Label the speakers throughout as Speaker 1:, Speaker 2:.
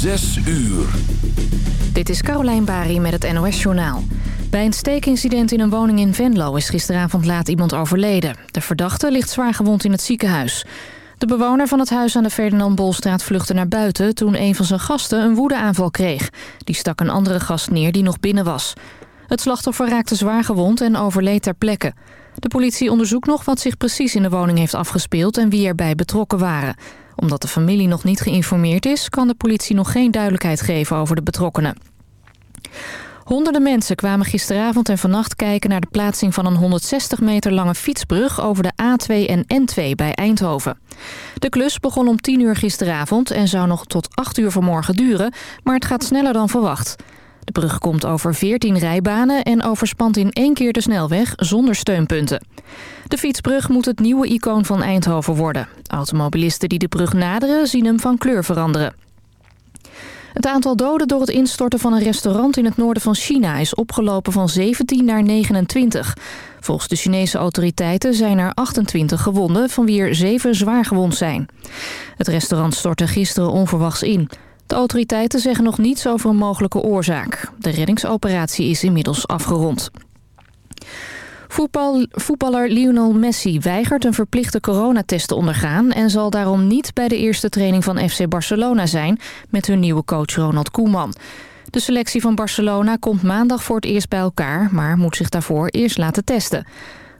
Speaker 1: Zes uur.
Speaker 2: Dit is Carolijn Bari met het NOS Journaal. Bij een steekincident in een woning in Venlo is gisteravond laat iemand overleden. De verdachte ligt zwaar gewond in het ziekenhuis. De bewoner van het huis aan de Ferdinand Bolstraat vluchtte naar buiten... toen een van zijn gasten een woedeaanval kreeg. Die stak een andere gast neer die nog binnen was. Het slachtoffer raakte zwaar gewond en overleed ter plekke. De politie onderzoekt nog wat zich precies in de woning heeft afgespeeld... en wie erbij betrokken waren omdat de familie nog niet geïnformeerd is... kan de politie nog geen duidelijkheid geven over de betrokkenen. Honderden mensen kwamen gisteravond en vannacht kijken naar de plaatsing van een 160 meter lange fietsbrug over de A2 en N2 bij Eindhoven. De klus begon om 10 uur gisteravond en zou nog tot 8 uur vanmorgen duren, maar het gaat sneller dan verwacht. De brug komt over 14 rijbanen en overspant in één keer de snelweg zonder steunpunten. De fietsbrug moet het nieuwe icoon van Eindhoven worden. Automobilisten die de brug naderen zien hem van kleur veranderen. Het aantal doden door het instorten van een restaurant in het noorden van China is opgelopen van 17 naar 29. Volgens de Chinese autoriteiten zijn er 28 gewonden, van wie er 7 zwaar gewond zijn. Het restaurant stortte gisteren onverwachts in. De autoriteiten zeggen nog niets over een mogelijke oorzaak. De reddingsoperatie is inmiddels afgerond. Voetbal, voetballer Lionel Messi weigert een verplichte coronatest te ondergaan... en zal daarom niet bij de eerste training van FC Barcelona zijn... met hun nieuwe coach Ronald Koeman. De selectie van Barcelona komt maandag voor het eerst bij elkaar... maar moet zich daarvoor eerst laten testen.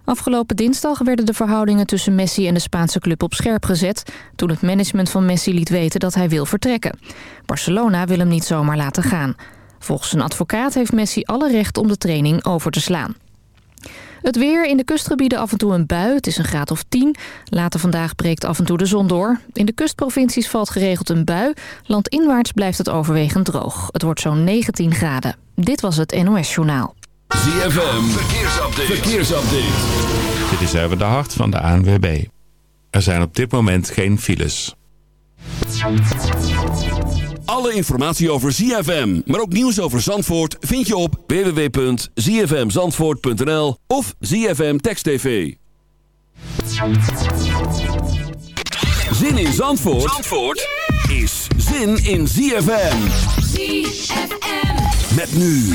Speaker 2: Afgelopen dinsdag werden de verhoudingen tussen Messi en de Spaanse club op scherp gezet... toen het management van Messi liet weten dat hij wil vertrekken. Barcelona wil hem niet zomaar laten gaan. Volgens een advocaat heeft Messi alle recht om de training over te slaan. Het weer in de kustgebieden af en toe een bui. Het is een graad of 10. Later vandaag breekt af en toe de zon door. In de kustprovincies valt geregeld een bui. Landinwaarts blijft het overwegend droog. Het wordt zo'n 19 graden. Dit was het NOS Journaal.
Speaker 1: ZFM, verkeersupdate. verkeersupdate.
Speaker 3: Dit is even de hart van de ANWB. Er zijn op dit moment geen files.
Speaker 1: Alle informatie over ZFM, maar ook nieuws over Zandvoort... vind je op www.zfmzandvoort.nl of ZFM Text TV. Zin in Zandvoort, Zandvoort is zin in ZFM.
Speaker 4: ZFM.
Speaker 1: Met nu...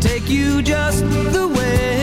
Speaker 5: Take you just the way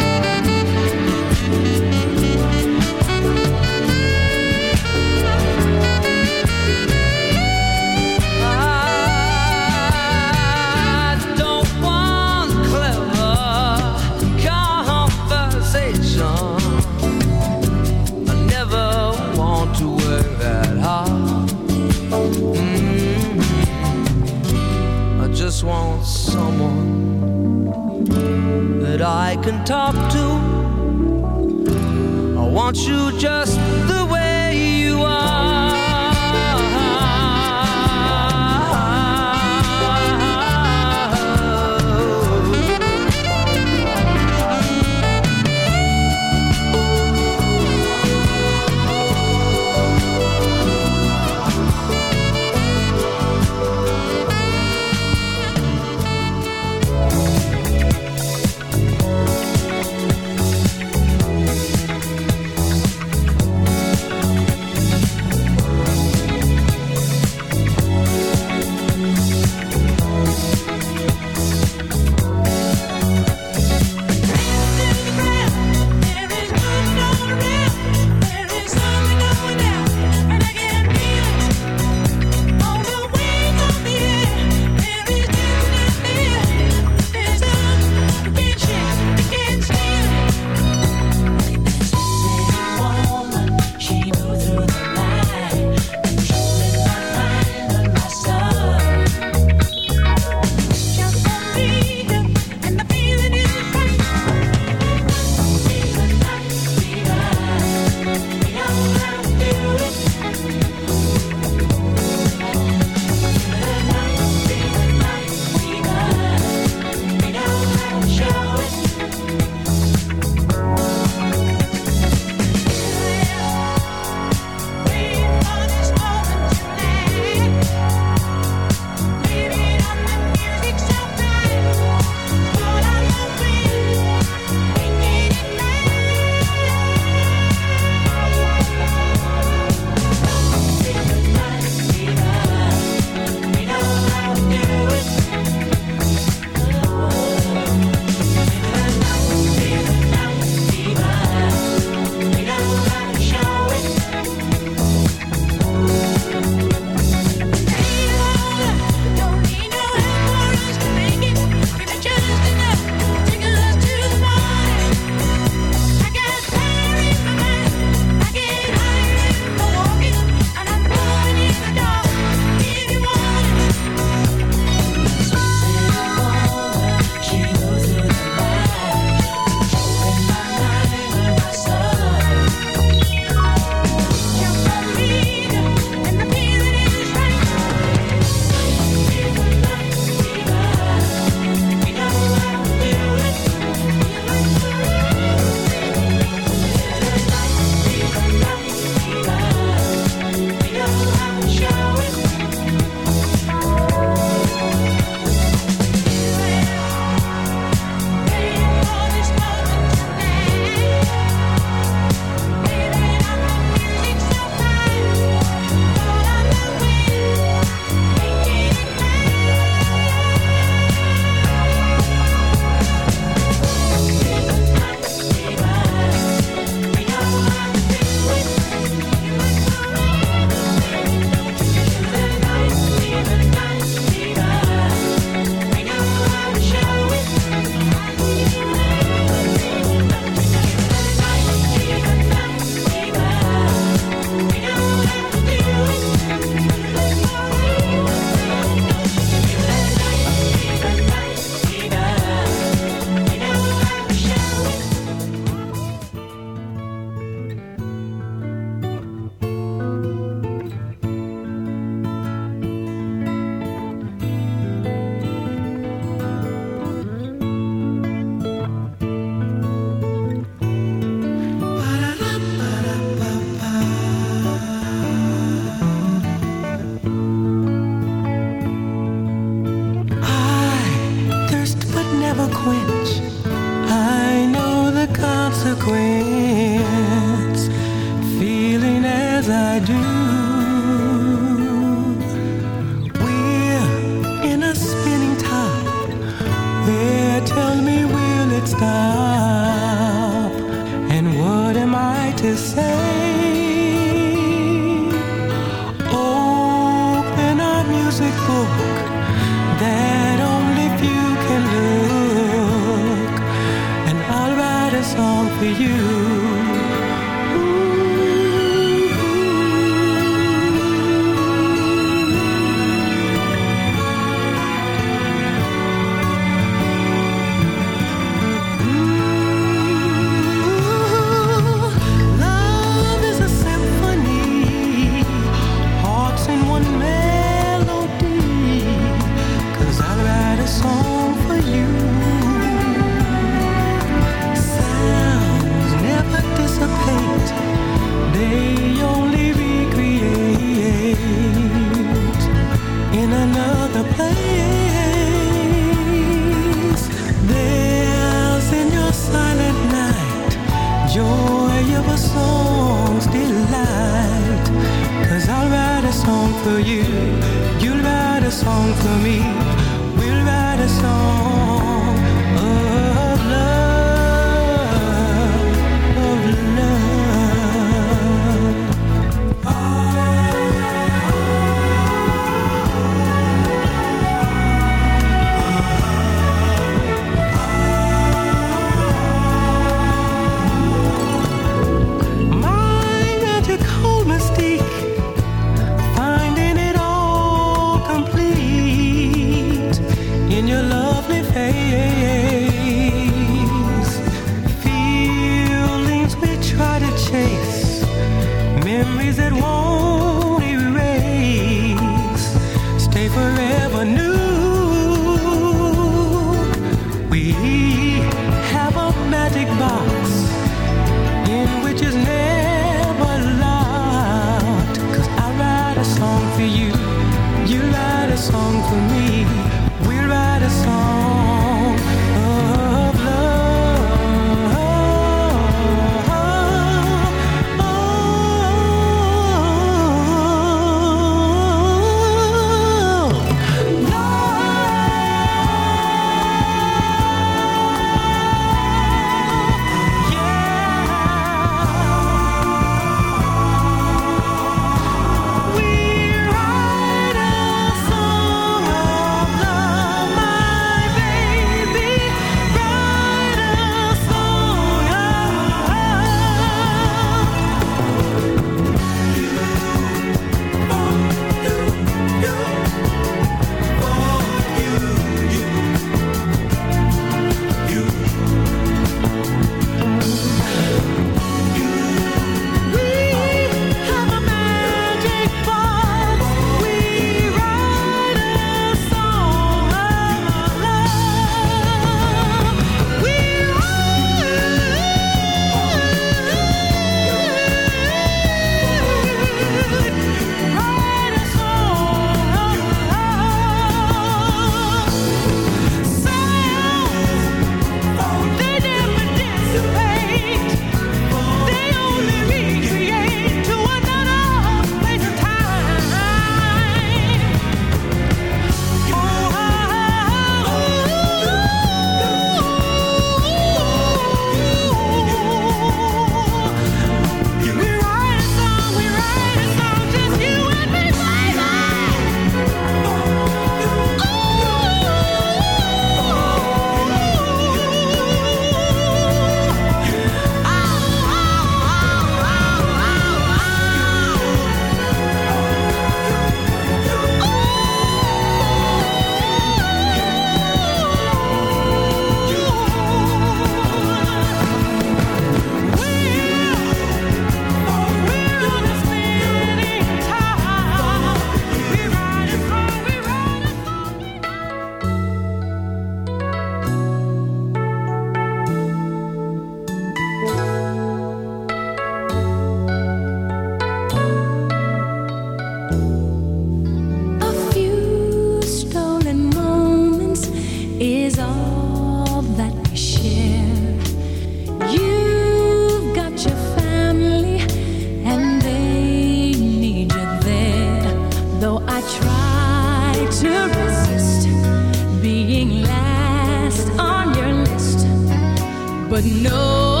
Speaker 4: no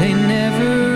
Speaker 5: they never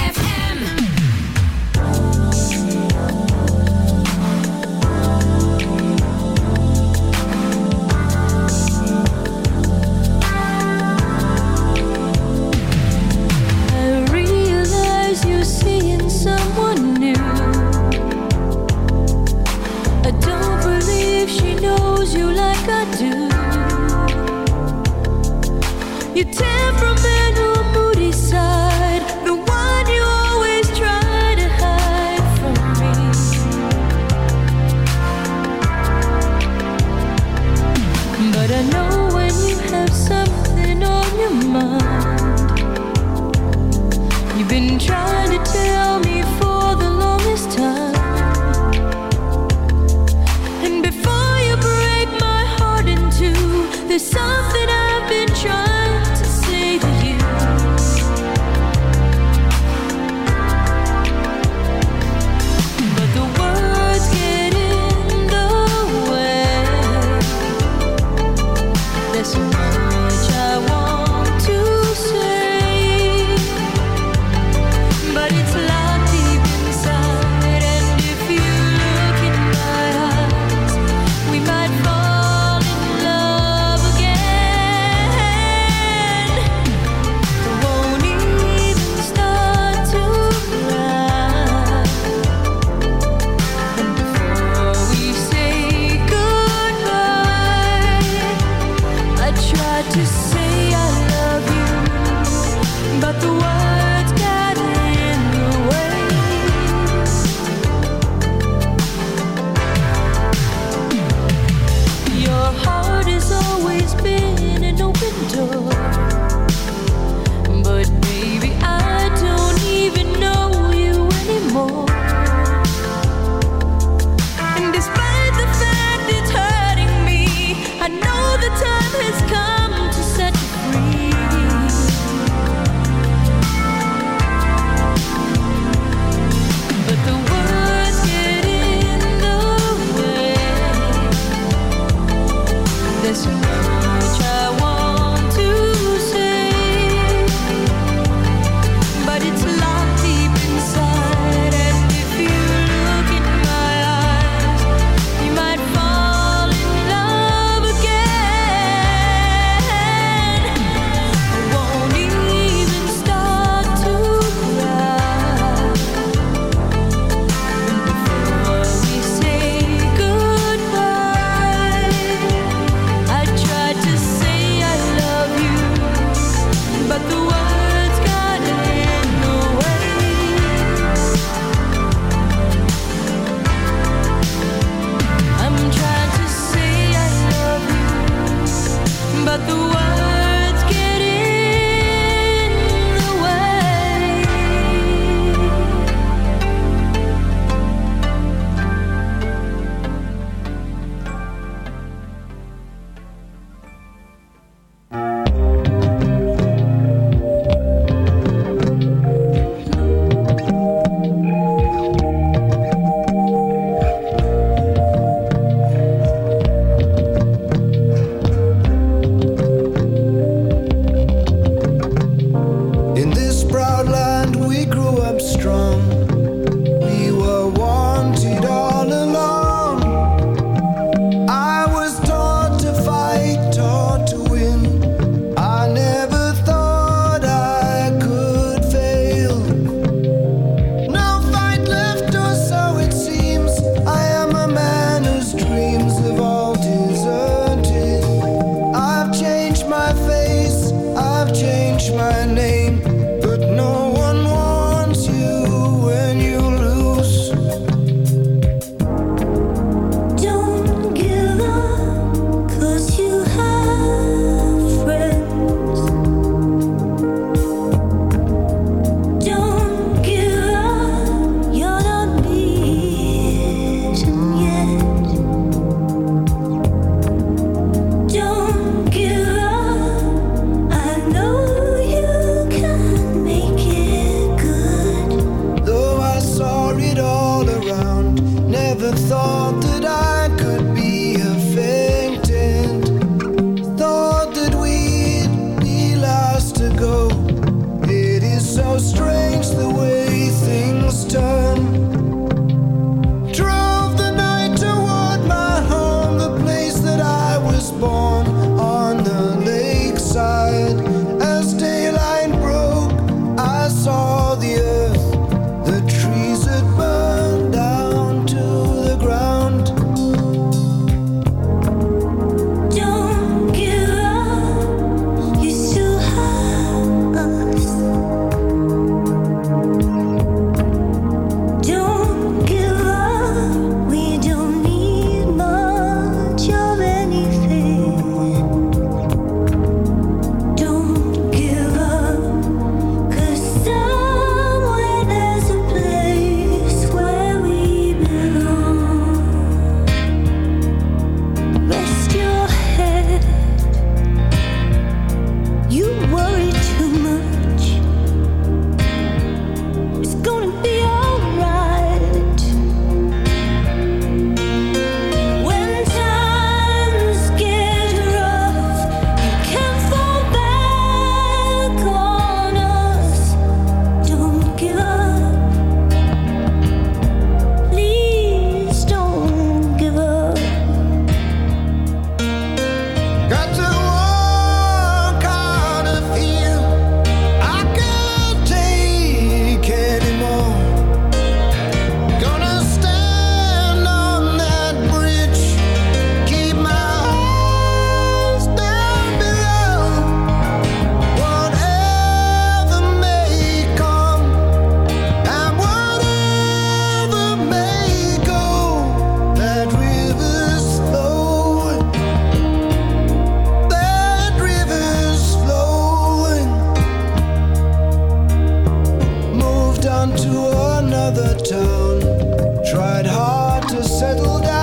Speaker 6: on to another town. Tried hard to
Speaker 7: settle down.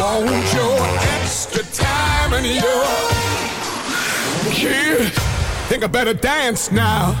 Speaker 8: want your extra time and your yeah. Think I better dance now.